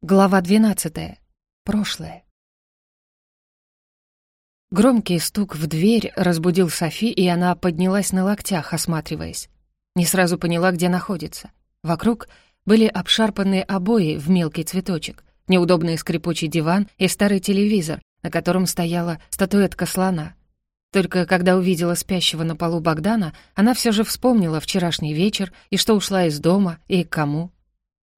Глава 12. Прошлое. Громкий стук в дверь разбудил Софи, и она поднялась на локтях, осматриваясь. Не сразу поняла, где находится. Вокруг были обшарпанные обои в мелкий цветочек, неудобный скрипучий диван и старый телевизор, на котором стояла статуэтка слона. Только когда увидела спящего на полу Богдана, она все же вспомнила вчерашний вечер и что ушла из дома и к кому.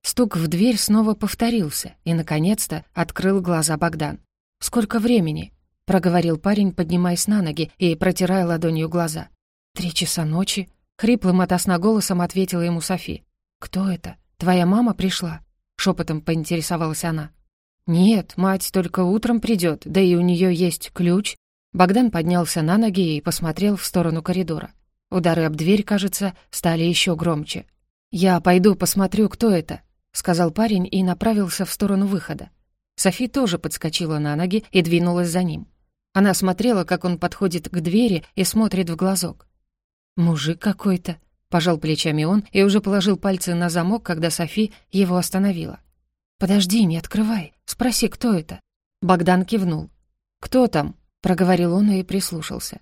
Стук в дверь снова повторился, и, наконец-то, открыл глаза Богдан. «Сколько времени?» — проговорил парень, поднимаясь на ноги и протирая ладонью глаза. «Три часа ночи?» — хриплым от голосом ответила ему Софи. «Кто это? Твоя мама пришла?» — шепотом поинтересовалась она. «Нет, мать только утром придет, да и у нее есть ключ». Богдан поднялся на ноги и посмотрел в сторону коридора. Удары об дверь, кажется, стали еще громче. «Я пойду посмотрю, кто это», — сказал парень и направился в сторону выхода. Софи тоже подскочила на ноги и двинулась за ним. Она смотрела, как он подходит к двери и смотрит в глазок. «Мужик какой-то», — пожал плечами он и уже положил пальцы на замок, когда Софи его остановила. «Подожди, не открывай. Спроси, кто это?» Богдан кивнул. «Кто там?» — проговорил он и прислушался.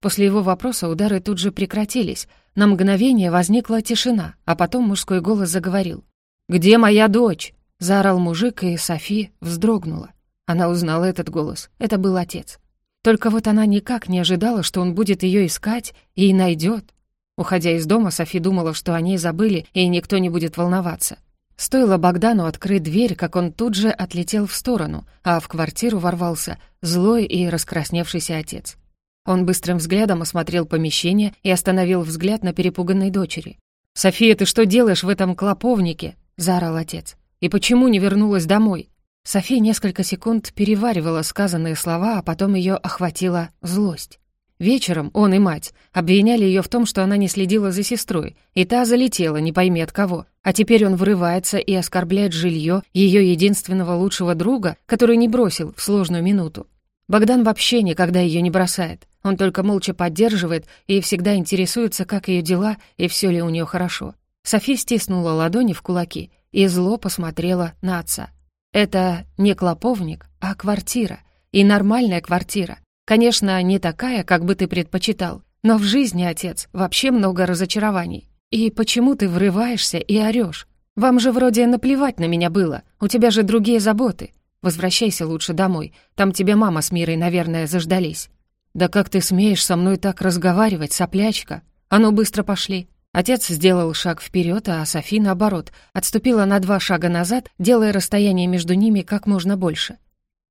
После его вопроса удары тут же прекратились. На мгновение возникла тишина, а потом мужской голос заговорил. «Где моя дочь?» — заорал мужик, и Софи вздрогнула. Она узнала этот голос. Это был отец. Только вот она никак не ожидала, что он будет ее искать и найдет. Уходя из дома, Софи думала, что о ней забыли, и никто не будет волноваться. Стоило Богдану открыть дверь, как он тут же отлетел в сторону, а в квартиру ворвался злой и раскрасневшийся отец. Он быстрым взглядом осмотрел помещение и остановил взгляд на перепуганной дочери. «София, ты что делаешь в этом клоповнике?» Заорал отец. «И почему не вернулась домой?» София несколько секунд переваривала сказанные слова, а потом ее охватила злость. Вечером он и мать обвиняли ее в том, что она не следила за сестрой, и та залетела, не пойми от кого. А теперь он врывается и оскорбляет жилье ее единственного лучшего друга, который не бросил в сложную минуту. Богдан вообще никогда ее не бросает. Он только молча поддерживает и всегда интересуется, как ее дела и все ли у нее хорошо. Софи стиснула ладони в кулаки и зло посмотрела на отца. Это не клоповник, а квартира. И нормальная квартира. Конечно, не такая, как бы ты предпочитал, но в жизни, отец, вообще много разочарований. И почему ты врываешься и орёшь? Вам же вроде наплевать на меня было, у тебя же другие заботы. Возвращайся лучше домой, там тебе мама с Мирой, наверное, заждались. Да как ты смеешь со мной так разговаривать, соплячка? А ну быстро пошли, Отец сделал шаг вперед, а Софи, наоборот, отступила на два шага назад, делая расстояние между ними как можно больше.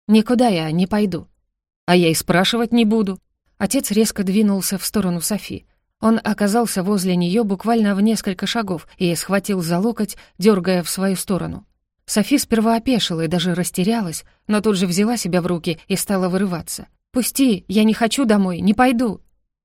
«Никуда я не пойду». «А я и спрашивать не буду». Отец резко двинулся в сторону Софи. Он оказался возле нее буквально в несколько шагов и схватил за локоть, дергая в свою сторону. Софи сперва опешила и даже растерялась, но тут же взяла себя в руки и стала вырываться. «Пусти, я не хочу домой, не пойду».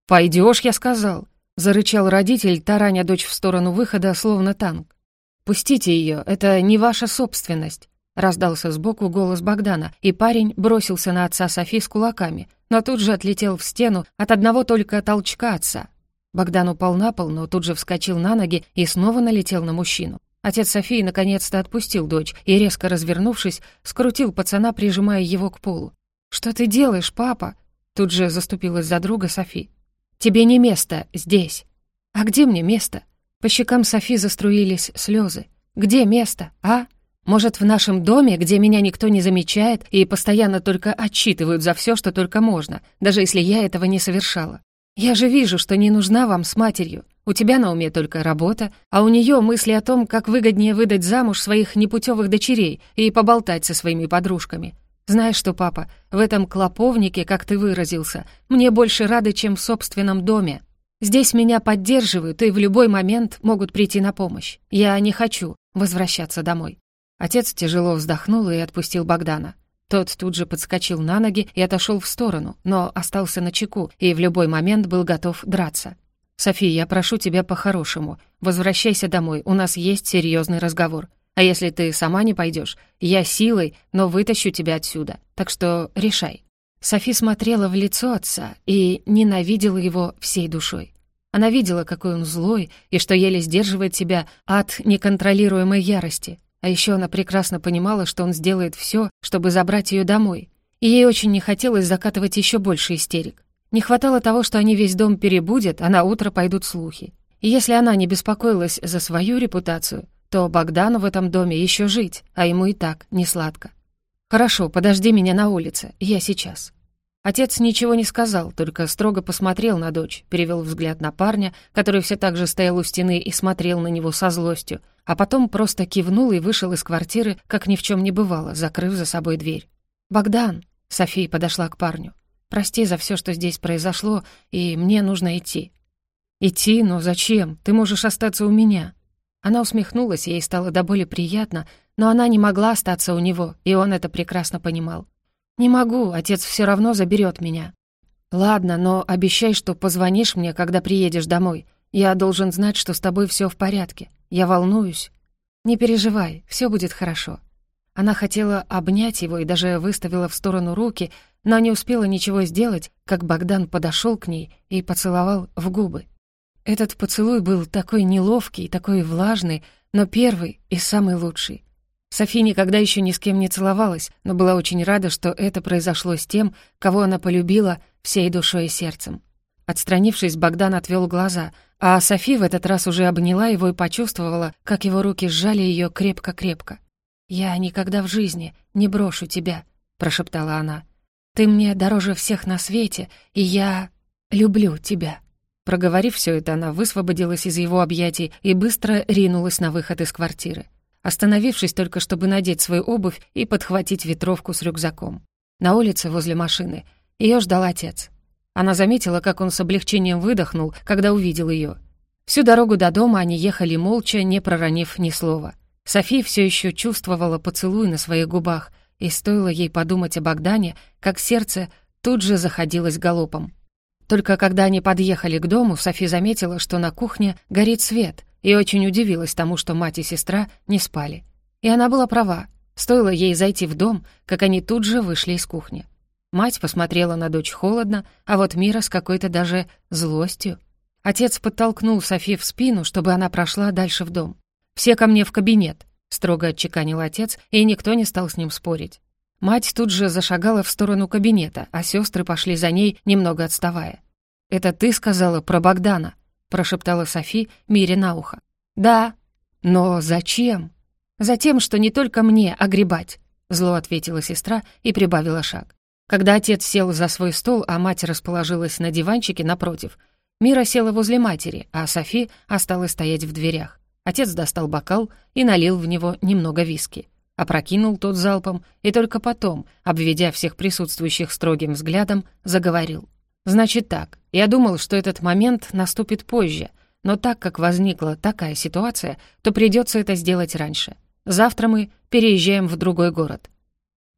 «Пойдешь, я сказал», Зарычал родитель, тараня дочь в сторону выхода, словно танк. «Пустите ее, это не ваша собственность», — раздался сбоку голос Богдана, и парень бросился на отца Софи с кулаками, но тут же отлетел в стену от одного только толчка отца. Богдан упал на пол, но тут же вскочил на ноги и снова налетел на мужчину. Отец Софии наконец-то отпустил дочь и, резко развернувшись, скрутил пацана, прижимая его к полу. «Что ты делаешь, папа?» Тут же заступилась за друга Софи. Тебе не место здесь. А где мне место? По щекам Софи заструились слезы. Где место, а? Может, в нашем доме, где меня никто не замечает и постоянно только отчитывают за все, что только можно, даже если я этого не совершала. Я же вижу, что не нужна вам с матерью. У тебя на уме только работа, а у нее мысли о том, как выгоднее выдать замуж своих непутевых дочерей и поболтать со своими подружками. Знаешь что, папа, в этом клоповнике, как ты выразился, мне больше рады, чем в собственном доме. Здесь меня поддерживают и в любой момент могут прийти на помощь. Я не хочу возвращаться домой». Отец тяжело вздохнул и отпустил Богдана. Тот тут же подскочил на ноги и отошел в сторону, но остался на чеку и в любой момент был готов драться. «София, я прошу тебя по-хорошему. Возвращайся домой, у нас есть серьезный разговор. А если ты сама не пойдешь, я силой, но вытащу тебя отсюда. Так что решай». Софи смотрела в лицо отца и ненавидела его всей душой. Она видела, какой он злой и что еле сдерживает себя от неконтролируемой ярости. А еще она прекрасно понимала, что он сделает все, чтобы забрать ее домой. И ей очень не хотелось закатывать еще больше истерик. Не хватало того, что они весь дом перебудят, а на утро пойдут слухи. И если она не беспокоилась за свою репутацию, то Богдану в этом доме еще жить, а ему и так не сладко. «Хорошо, подожди меня на улице, я сейчас». Отец ничего не сказал, только строго посмотрел на дочь, перевел взгляд на парня, который все так же стоял у стены и смотрел на него со злостью, а потом просто кивнул и вышел из квартиры, как ни в чем не бывало, закрыв за собой дверь. «Богдан!» — София подошла к парню. «Прости за все, что здесь произошло, и мне нужно идти». «Идти? Но зачем? Ты можешь остаться у меня». Она усмехнулась, ей стало до боли приятно, но она не могла остаться у него, и он это прекрасно понимал. «Не могу, отец все равно заберет меня». «Ладно, но обещай, что позвонишь мне, когда приедешь домой. Я должен знать, что с тобой все в порядке. Я волнуюсь». «Не переживай, все будет хорошо». Она хотела обнять его и даже выставила в сторону руки, но не успела ничего сделать, как Богдан подошел к ней и поцеловал в губы. Этот поцелуй был такой неловкий, такой влажный, но первый и самый лучший. Софи никогда еще ни с кем не целовалась, но была очень рада, что это произошло с тем, кого она полюбила всей душой и сердцем. Отстранившись, Богдан отвел глаза, а Софи в этот раз уже обняла его и почувствовала, как его руки сжали ее крепко-крепко. «Я никогда в жизни не брошу тебя», — прошептала она. «Ты мне дороже всех на свете, и я люблю тебя». Проговорив все это, она высвободилась из его объятий и быстро ринулась на выход из квартиры остановившись только чтобы надеть свою обувь и подхватить ветровку с рюкзаком. На улице возле машины ее ждал отец. Она заметила, как он с облегчением выдохнул, когда увидел ее. Всю дорогу до дома они ехали молча, не проронив ни слова. София все еще чувствовала поцелуй на своих губах, и стоило ей подумать о Богдане, как сердце тут же заходилось галопом. Только когда они подъехали к дому, Софи заметила, что на кухне горит свет, и очень удивилась тому, что мать и сестра не спали. И она была права. Стоило ей зайти в дом, как они тут же вышли из кухни. Мать посмотрела на дочь холодно, а вот Мира с какой-то даже злостью. Отец подтолкнул Софи в спину, чтобы она прошла дальше в дом. «Все ко мне в кабинет», — строго отчеканил отец, и никто не стал с ним спорить. Мать тут же зашагала в сторону кабинета, а сестры пошли за ней, немного отставая. «Это ты сказала про Богдана?» прошептала Софи Мире на ухо. «Да». «Но зачем?» «Затем, что не только мне огребать», — зло ответила сестра и прибавила шаг. Когда отец сел за свой стол, а мать расположилась на диванчике напротив, Мира села возле матери, а Софи осталась стоять в дверях. Отец достал бокал и налил в него немного виски. Опрокинул тот залпом и только потом, обведя всех присутствующих строгим взглядом, заговорил. Значит так, я думал, что этот момент наступит позже, но так как возникла такая ситуация, то придется это сделать раньше. Завтра мы переезжаем в другой город».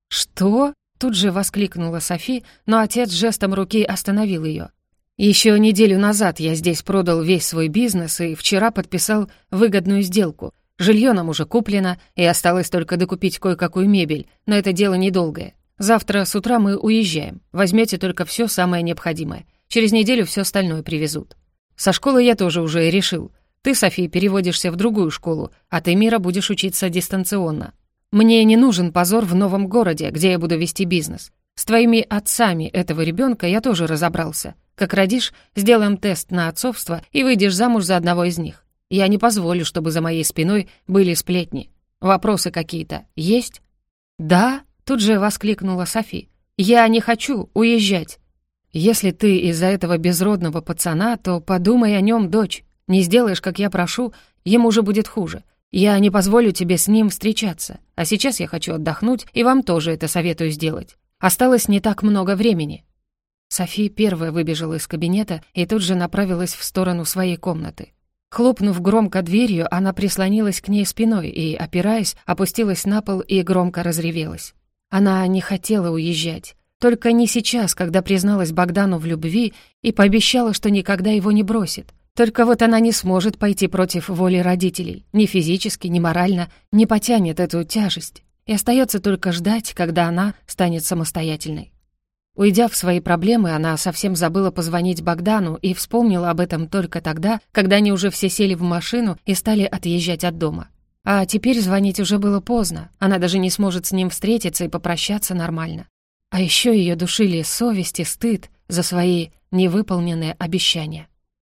«Что?» — тут же воскликнула Софи, но отец жестом руки остановил ее. Еще неделю назад я здесь продал весь свой бизнес и вчера подписал выгодную сделку. Жилье нам уже куплено, и осталось только докупить кое-какую мебель, но это дело недолгое. Завтра с утра мы уезжаем. Возьмете только все самое необходимое. Через неделю все остальное привезут. Со школы я тоже уже решил. Ты, София, переводишься в другую школу, а ты, Мира, будешь учиться дистанционно. Мне не нужен позор в новом городе, где я буду вести бизнес. С твоими отцами этого ребенка я тоже разобрался. Как родишь, сделаем тест на отцовство и выйдешь замуж за одного из них. Я не позволю, чтобы за моей спиной были сплетни. Вопросы какие-то есть? Да? Тут же воскликнула Софи. «Я не хочу уезжать!» «Если ты из-за этого безродного пацана, то подумай о нем, дочь. Не сделаешь, как я прошу, ему уже будет хуже. Я не позволю тебе с ним встречаться. А сейчас я хочу отдохнуть, и вам тоже это советую сделать. Осталось не так много времени». Софи первая выбежала из кабинета и тут же направилась в сторону своей комнаты. Хлопнув громко дверью, она прислонилась к ней спиной и, опираясь, опустилась на пол и громко разревелась. Она не хотела уезжать. Только не сейчас, когда призналась Богдану в любви и пообещала, что никогда его не бросит. Только вот она не сможет пойти против воли родителей. Ни физически, ни морально не потянет эту тяжесть. И остается только ждать, когда она станет самостоятельной. Уйдя в свои проблемы, она совсем забыла позвонить Богдану и вспомнила об этом только тогда, когда они уже все сели в машину и стали отъезжать от дома. А теперь звонить уже было поздно. Она даже не сможет с ним встретиться и попрощаться нормально. А еще ее душили совесть и стыд за свои невыполненные обещания.